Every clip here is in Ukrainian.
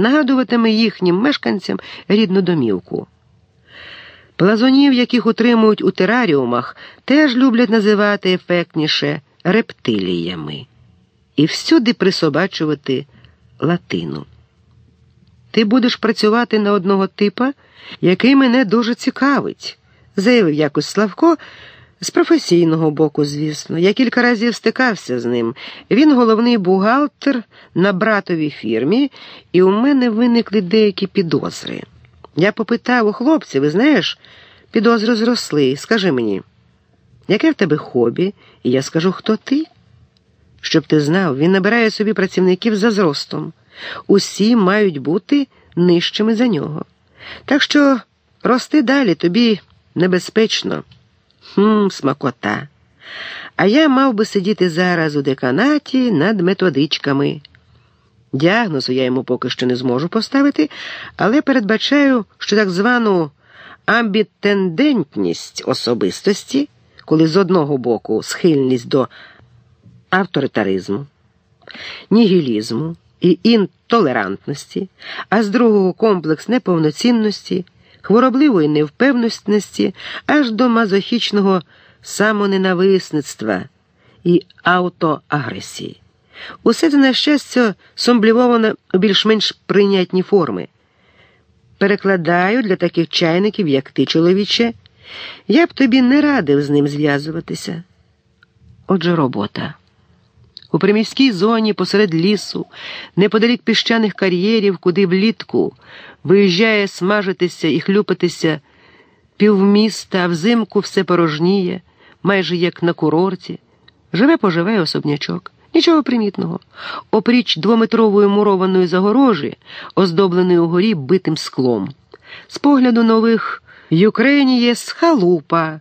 нагадуватиме їхнім мешканцям рідну домівку. Плазунів, яких утримують у тераріумах, теж люблять називати ефектніше рептиліями і всюди присобачувати латину. Ти будеш працювати на одного типа, який мене дуже цікавить, заявив якось Славко. З професійного боку, звісно, я кілька разів стикався з ним. Він головний бухгалтер на братовій фірмі, і у мене виникли деякі підозри. Я попитав у хлопців, і знаєш, підозри зросли. Скажи мені, яке в тебе хобі? І я скажу, хто ти? Щоб ти знав, він набирає собі працівників за зростом. Усі мають бути нижчими за нього. Так що рости далі тобі небезпечно. Хм, смакота. А я мав би сидіти зараз у деканаті над методичками. Діагнозу я йому поки що не зможу поставити, але передбачаю, що так звану амбітендентність особистості, коли з одного боку схильність до авторитаризму, нігілізму і інтолерантності, а з другого комплекс неповноцінності, хворобливої невпевності аж до мазохічного самоненависництва і автоагресії. Усе це, на щастя, сомблівовано у більш-менш прийнятні форми. Перекладаю для таких чайників, як ти, чоловіче, я б тобі не радив з ним зв'язуватися. Отже, робота. У приміській зоні посеред лісу, неподалік піщаних кар'єрів, куди влітку виїжджає смажитися і хлюпатися півміста, а взимку все порожніє, майже як на курорті. Живе поживе особнячок. Нічого примітного. Опріч двометрової мурованої загорожі, оздобленої угорі битим склом. З погляду нових Юкрені є схалупа,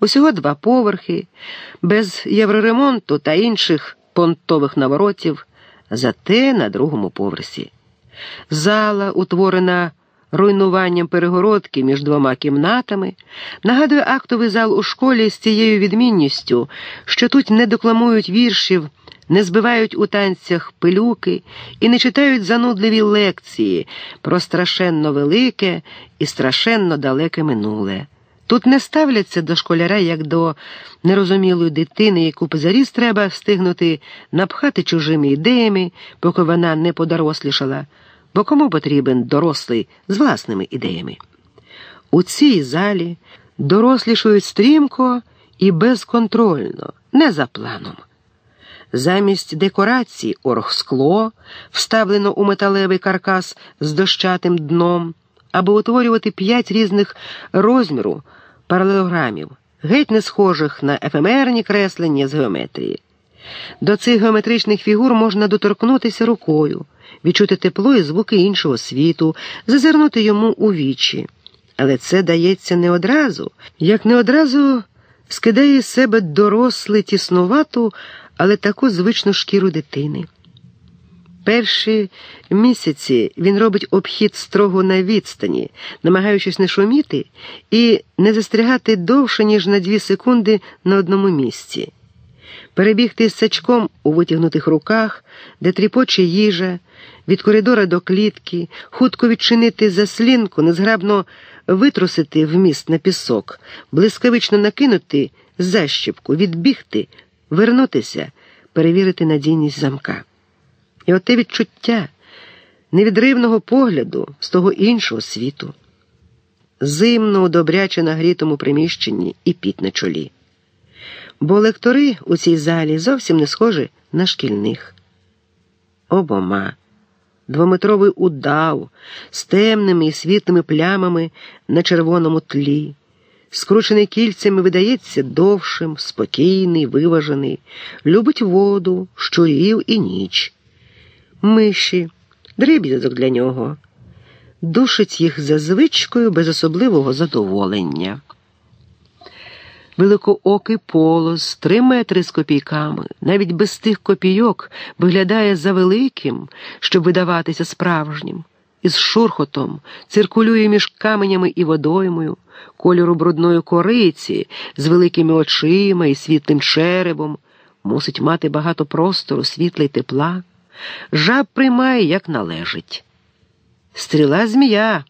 усього два поверхи, без євроремонту та інших понтових наворотів, зате на другому поверсі. Зала, утворена руйнуванням перегородки між двома кімнатами, нагадує актовий зал у школі з цією відмінністю, що тут не декламують віршів, не збивають у танцях пилюки і не читають занудливі лекції про страшенно велике і страшенно далеке минуле. Тут не ставляться до школяра як до нерозумілої дитини, яку позаріз треба встигнути напхати чужими ідеями, поки вона не подорослішала, бо кому потрібен дорослий з власними ідеями. У цій залі дорослішують стрімко і безконтрольно, не за планом. Замість декорації оргскло, вставлено у металевий каркас з дощатим дном, аби утворювати п'ять різних розміру паралелограмів, геть не схожих на ефемерні креслення з геометрії. До цих геометричних фігур можна доторкнутися рукою, відчути тепло і звуки іншого світу, зазирнути йому у вічі. Але це дається не одразу, як не одразу скидає з себе дорослий тіснувату, але таку звичну шкіру дитини. Перші місяці він робить обхід строго на відстані, намагаючись не шуміти і не застрягати довше, ніж на дві секунди на одному місці, перебігти з сачком у витягнутих руках, де тріпоче їжа, від коридора до клітки, хутко відчинити заслінку, незграбно витрусити вміст на пісок, блискавично накинути защіпку, відбігти, вернутися, перевірити надійність замка. І оте відчуття невідривного погляду з того іншого світу, зимно добряче нагрітому приміщенні і піт на чолі. Бо лектори у цій залі зовсім не схожі на шкільних. Обома, двометровий удав з темними і світлими плямами на червоному тлі, скручений кільцями видається довшим, спокійний, виважений, любить воду, щурів і ніч миші, дріб'язок для нього, душить їх за звичкою без особливого задоволення. Великоокий полос, три метри з копійками, навіть без тих копійок виглядає за великим, щоб видаватися справжнім, із шурхотом циркулює між каменями і водоймою, кольору брудної кориці, з великими очима і світлим черебом, мусить мати багато простору, світла й тепла жаб приймає, як належить. Стріла змія